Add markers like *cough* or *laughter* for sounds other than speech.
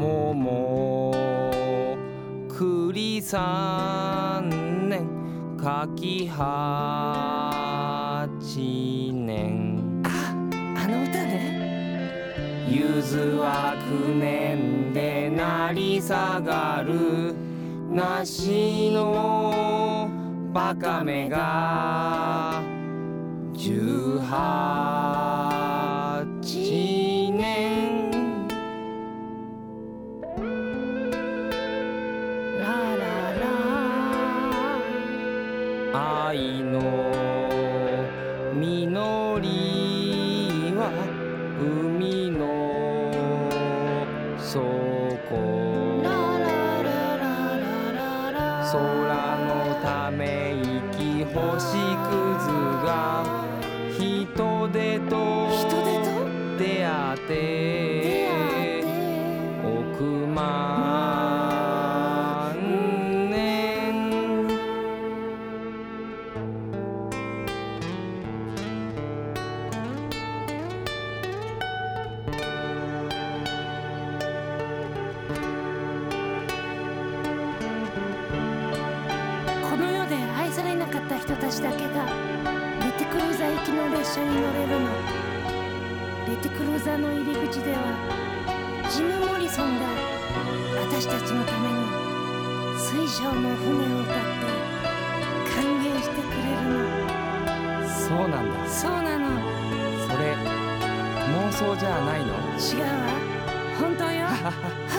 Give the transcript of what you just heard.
後も栗三年柿八年ああの歌ね。ゆずは九年で成り下がる梨のバカめが十八愛の実りは海の底空のため息星屑が人手と出会って出会っった人たちだけがレテクルーザ行きの列車に乗れるのレテクルーザの入り口ではジム・モリソンが私たちのために水上の船を歌って歓迎してくれるそうなんだ。のそうなの。それ妄想じゃないの？違うわ。本当よ *laughs*